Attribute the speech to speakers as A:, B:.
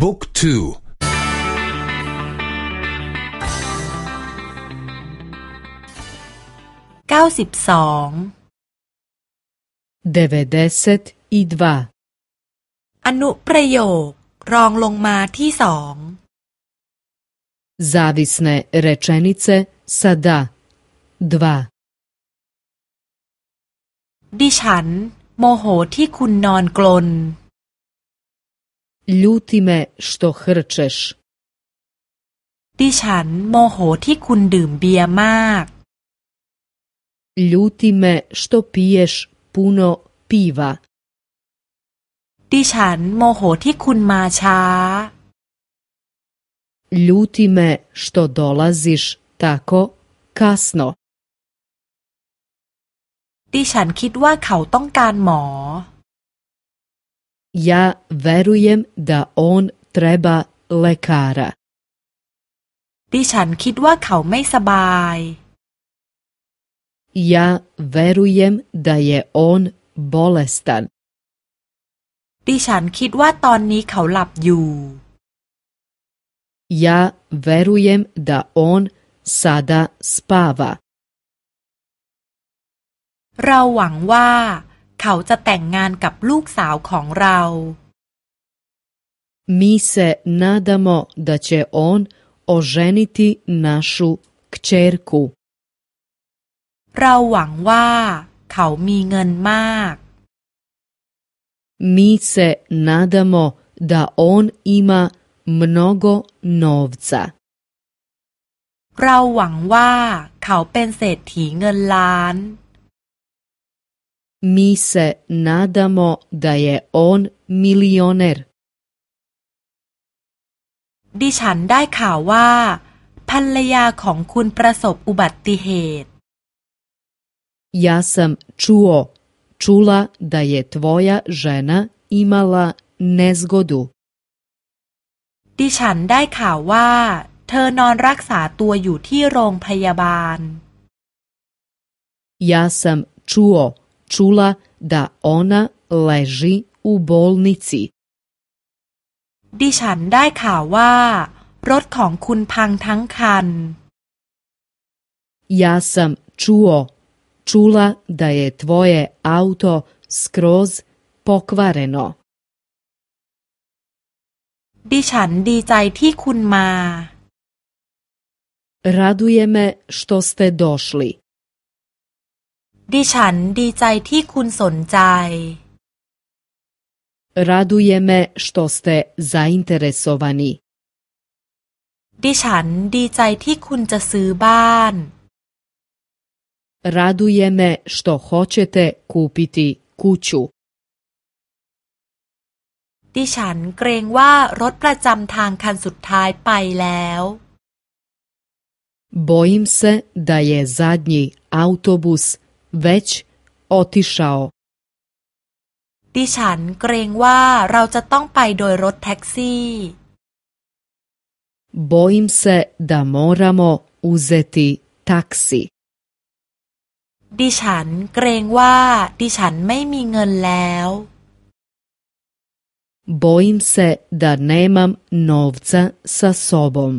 A: book two
B: เก้าสิบสอง
C: devedeset i dva
B: อนุประโยครองลงมาที่สอง
C: zavisne rečenice sa da
B: 2 ดิฉัน โมโหที่คุณนอนกลน
C: Ljuti me što hrčeš
B: ดิฉันโมโหที่คุณดื่มเบียร์มาก
C: Ljuti me što piješ puno piva
B: ดิฉันโมโหที่คุณมาช้า
C: Ljuti me što dolaziš tako kasno
B: ดิฉันคิดว่าเขาต้องการหมอ
C: Ja verujem da on treba lekara
B: ดิฉันคิดว่าเขาไม่สบาย
C: Ja verujem da je on bolestan
B: ดิฉันคิดว่าตอนนี้เขาหลับอยู่
C: Ja verujem da on sada spava
B: เราหวังว่า เขาจะแต่งงานกับลูกสาวของเรา
C: Mi se nadamo da će on oženiti našu kćerku.
B: เราหวังว่าเขามีเงินมาก
C: Mi se nadamo da on ima mnogo novca.
B: เราหวังว่าเขาเป็นเศรษฐีเงินล้าน
C: Mi se nadamo da je on milioner.
B: ดิฉันได้ข่าวว่า ภรรยาของคุณประสบอุบัติเหตุ
C: Ja sam čuo, čula da je tvoja žena imala nezgodu.
B: ดิฉันได้ข่าวว่า เธอนอนรักษาตัวอยู่ที่โรงพยาบาล
C: Ja sam čuo, čula da ona leži u bolnici.
B: ดิฉันได้ข่าวว่ารถของคุณพังทั้งคัน
C: Ja sam čuo, čula da je tvoje auto skroz pokvareno.
B: ดิฉันดีใจที่คุณมา
C: Raduje me što ste došli.
B: ดิฉันดีใจที่คุณสนใจ
C: Raduje me što ste zainteresovani.
B: ดิฉันดีใจที่คุณจะซื้อบ้าน
C: Raduje me što hoćete kupiti kuću.
B: ดิฉันเกรงว่ารถประจำทางคันสุดท้ายไปแล้ว
C: Bojim se da je zadnji autobus već otišao.
B: ดิฉันเกรงว่าเราจะต้องไปโดยรถแท็กซี่
C: Bojim se da moramo uzeti taksi.
B: ดิฉันเกรงว่าดิฉันไม่มีเงินแล้ว
C: Bojim se da nemam novca sa sobom.